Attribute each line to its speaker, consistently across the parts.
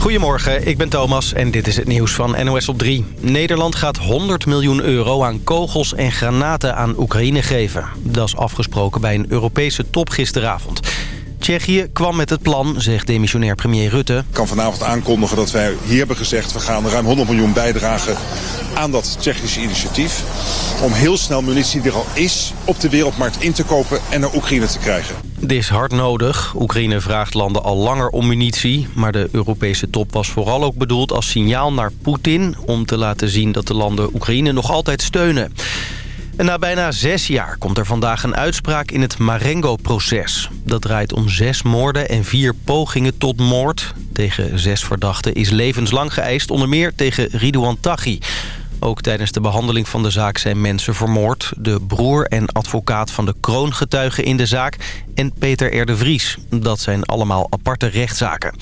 Speaker 1: Goedemorgen, ik ben Thomas en dit is het nieuws van NOS op 3. Nederland gaat 100 miljoen euro aan kogels en granaten aan Oekraïne geven. Dat is afgesproken bij een Europese top gisteravond. Tsjechië kwam met het plan, zegt demissionair premier Rutte.
Speaker 2: Ik kan vanavond aankondigen dat wij hier hebben gezegd... we gaan ruim 100 miljoen bijdragen aan dat Tsjechische initiatief... om heel snel munitie die er al is op de wereldmarkt in te kopen en naar Oekraïne te krijgen.
Speaker 1: Dit is hard nodig. Oekraïne vraagt landen al langer om munitie. Maar de Europese top was vooral ook bedoeld als signaal naar Poetin... om te laten zien dat de landen Oekraïne nog altijd steunen. En na bijna zes jaar komt er vandaag een uitspraak in het Marengo-proces. Dat draait om zes moorden en vier pogingen tot moord. Tegen zes verdachten is levenslang geëist, onder meer tegen Ridouan Taghi. Ook tijdens de behandeling van de zaak zijn mensen vermoord. De broer en advocaat van de kroongetuigen in de zaak en Peter R. de Vries. Dat zijn allemaal aparte rechtszaken.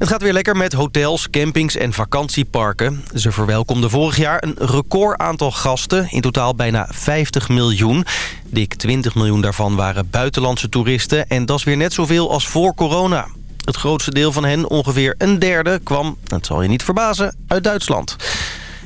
Speaker 1: Het gaat weer lekker met hotels, campings en vakantieparken. Ze verwelkomden vorig jaar een record aantal gasten. In totaal bijna 50 miljoen. Dik 20 miljoen daarvan waren buitenlandse toeristen. En dat is weer net zoveel als voor corona. Het grootste deel van hen, ongeveer een derde, kwam, dat zal je niet verbazen, uit Duitsland.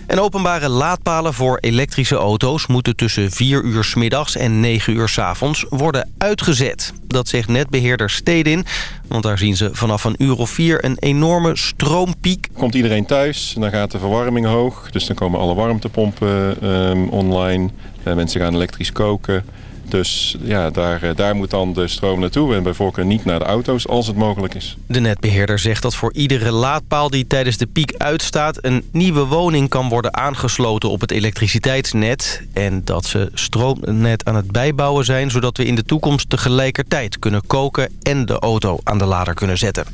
Speaker 1: En openbare laadpalen voor elektrische auto's moeten tussen 4 uur middags en 9 uur s avonds worden uitgezet. Dat zegt netbeheerder Stedin, want daar zien ze vanaf een uur of vier een enorme stroompiek.
Speaker 3: Komt iedereen thuis, dan gaat de verwarming hoog, dus dan komen alle warmtepompen um, online. Uh, mensen gaan elektrisch koken. Dus ja, daar, eh, daar moet dan de stroom naartoe en bij voorkeur niet naar de auto's als het mogelijk is.
Speaker 1: De netbeheerder zegt dat voor iedere laadpaal die tijdens de piek uitstaat... een nieuwe woning kan worden aangesloten op het elektriciteitsnet. En dat ze stroomnet aan het bijbouwen zijn... zodat we in de toekomst tegelijkertijd kunnen koken en de auto aan de lader kunnen zetten.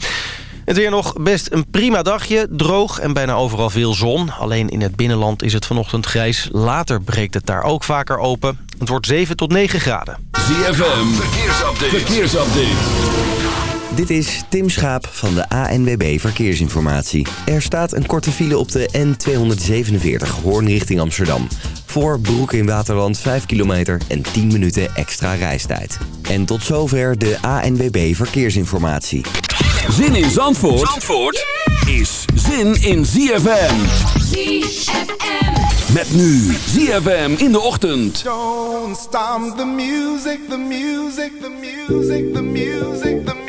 Speaker 1: Het weer nog best een prima dagje. Droog en bijna overal veel zon. Alleen in het binnenland is het vanochtend grijs. Later breekt het daar ook vaker open. Het wordt 7 tot 9 graden.
Speaker 4: ZFM, verkeersupdate. verkeersupdate.
Speaker 5: Dit is Tim Schaap van de ANWB Verkeersinformatie. Er staat een korte file op de N247 Hoorn richting Amsterdam. Voor Broek in Waterland 5 kilometer en 10 minuten extra reistijd. En tot zover de ANWB Verkeersinformatie.
Speaker 4: Zin in Zandvoort, Zandvoort is zin in ZFM. ZFM. Met nu ZFM in de ochtend.
Speaker 6: Don't stop the music, the music, the music, the music,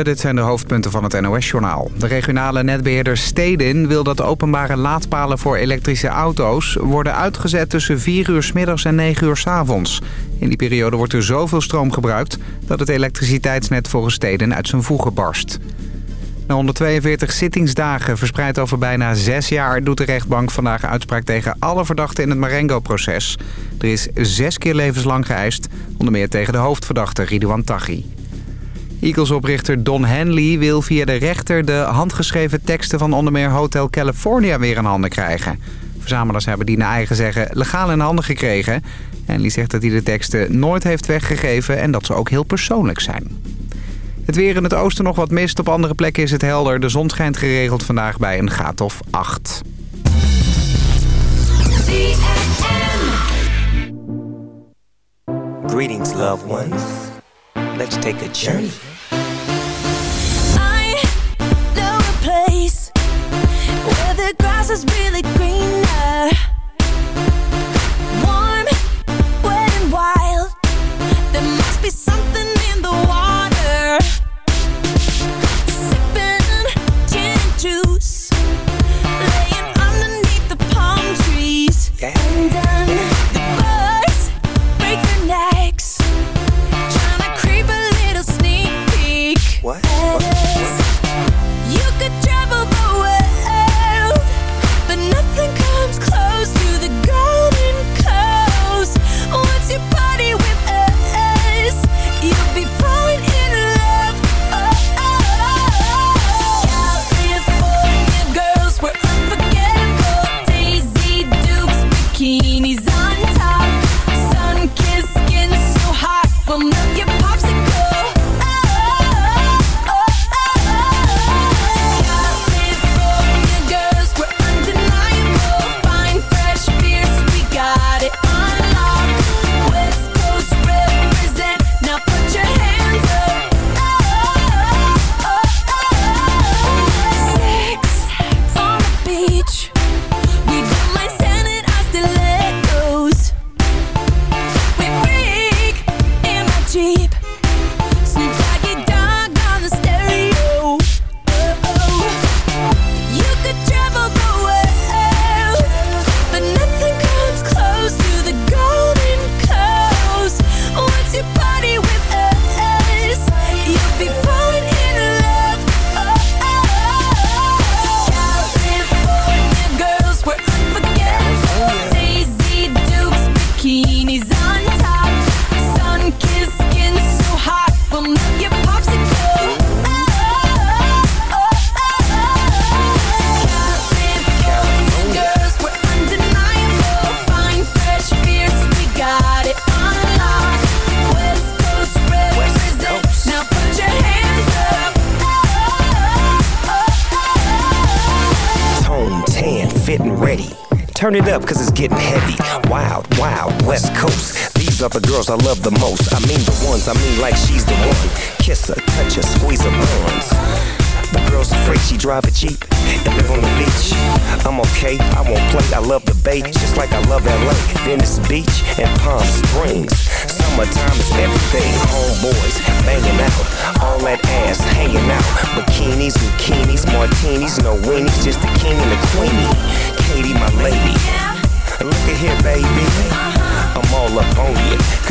Speaker 7: Dit zijn de hoofdpunten van het NOS-journaal. De regionale netbeheerder Stedin wil dat openbare laadpalen voor elektrische auto's... worden uitgezet tussen 4 uur middags en 9 uur s avonds. In die periode wordt er zoveel stroom gebruikt... dat het elektriciteitsnet volgens Stedin uit zijn voegen barst. Na 142 zittingsdagen verspreid over bijna zes jaar... doet de rechtbank vandaag uitspraak tegen alle verdachten in het Marengo-proces. Er is zes keer levenslang geëist, onder meer tegen de hoofdverdachte Ridouan Taghi. Eagles-oprichter Don Henley wil via de rechter de handgeschreven teksten van onder meer Hotel California weer in handen krijgen. Verzamelaars hebben die naar eigen zeggen legaal in handen gekregen. Henley zegt dat hij de teksten nooit heeft weggegeven en dat ze ook heel persoonlijk zijn. Het weer in het oosten nog wat mist, op andere plekken is het helder. De zon schijnt geregeld vandaag bij een graad of 8.
Speaker 8: Greetings, loved ones. Let's take a journey.
Speaker 9: Grass is really greener. Warm, wet and wild. There must be something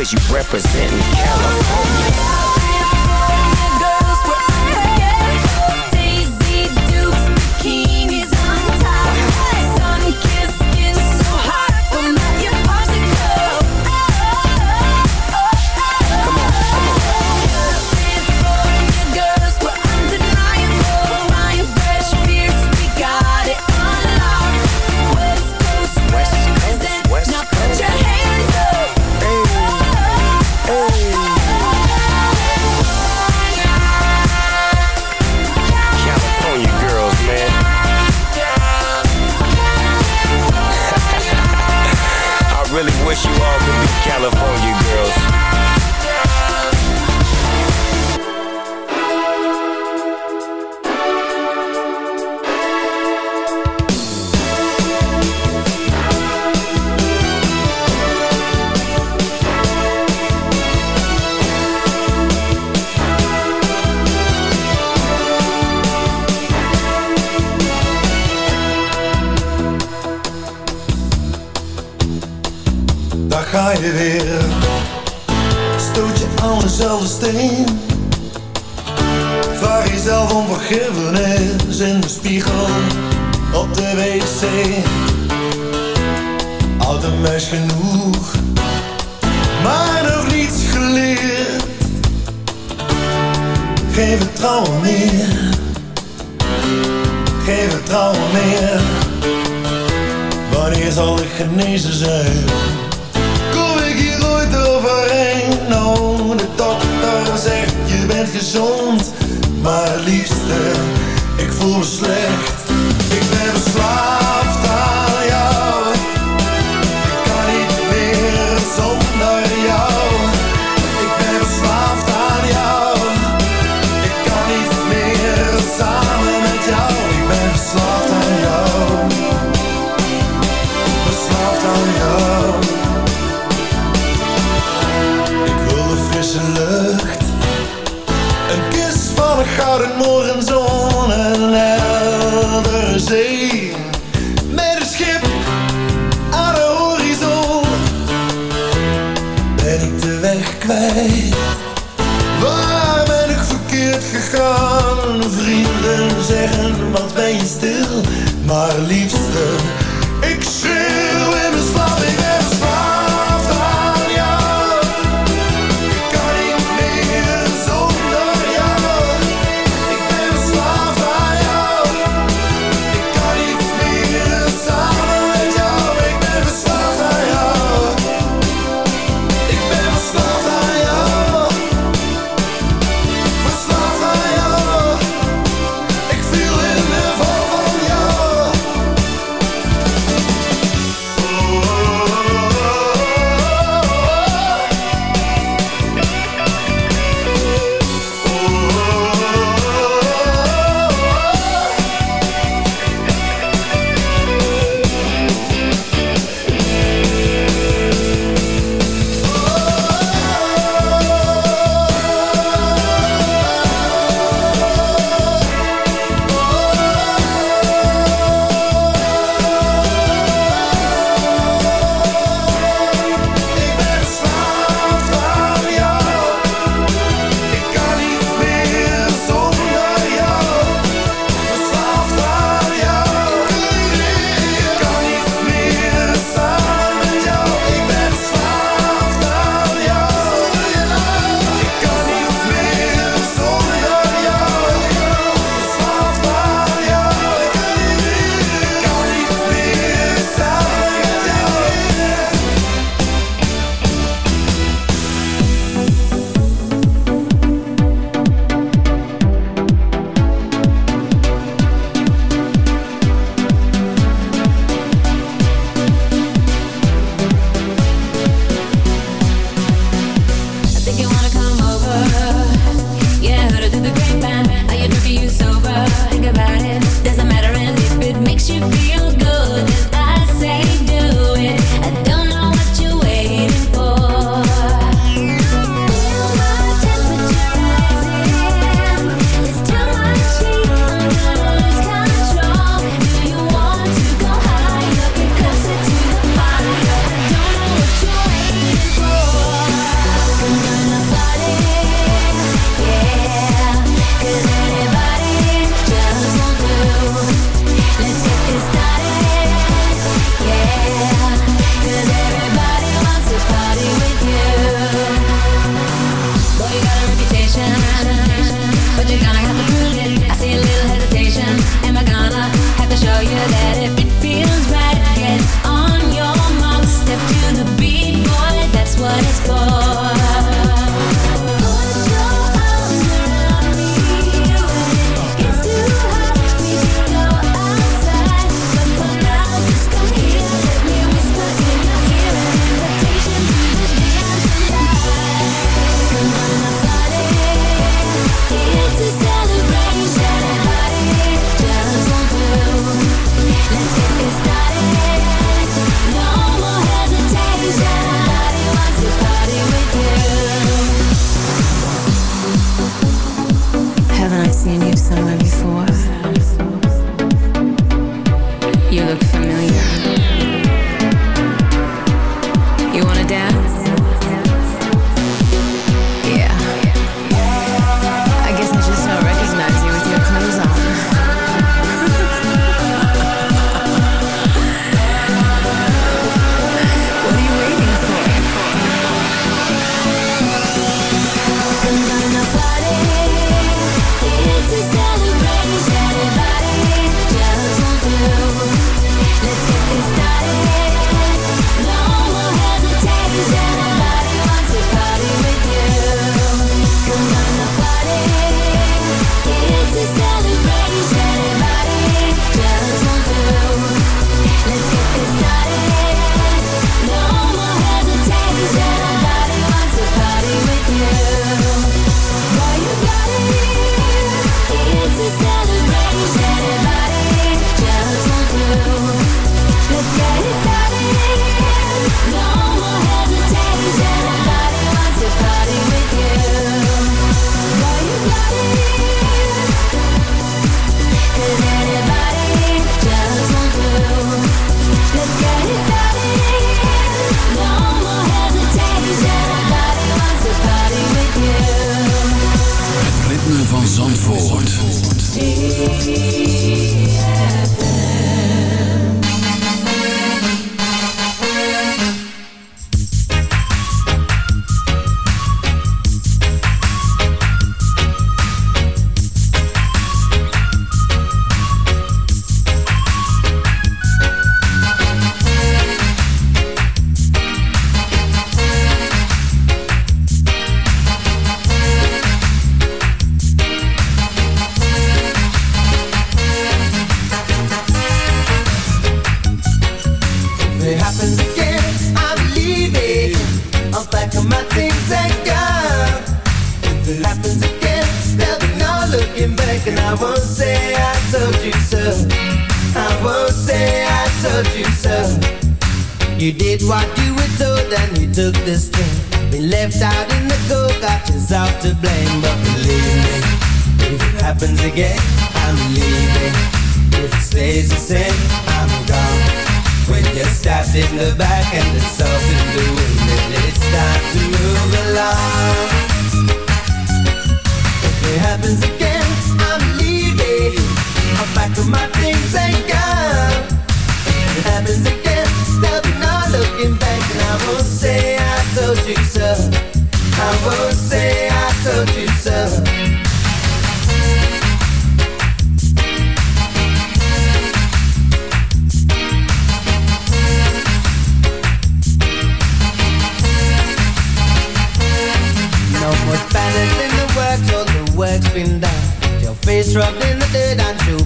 Speaker 8: cause you representing California.
Speaker 10: voor slecht.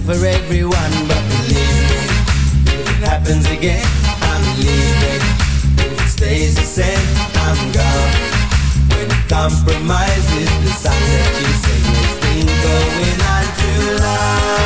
Speaker 11: for everyone, but believe me, if it happens again, I'm leaving. If it stays the same, I'm gone. When compromise is the sign that you say this thing going on too long.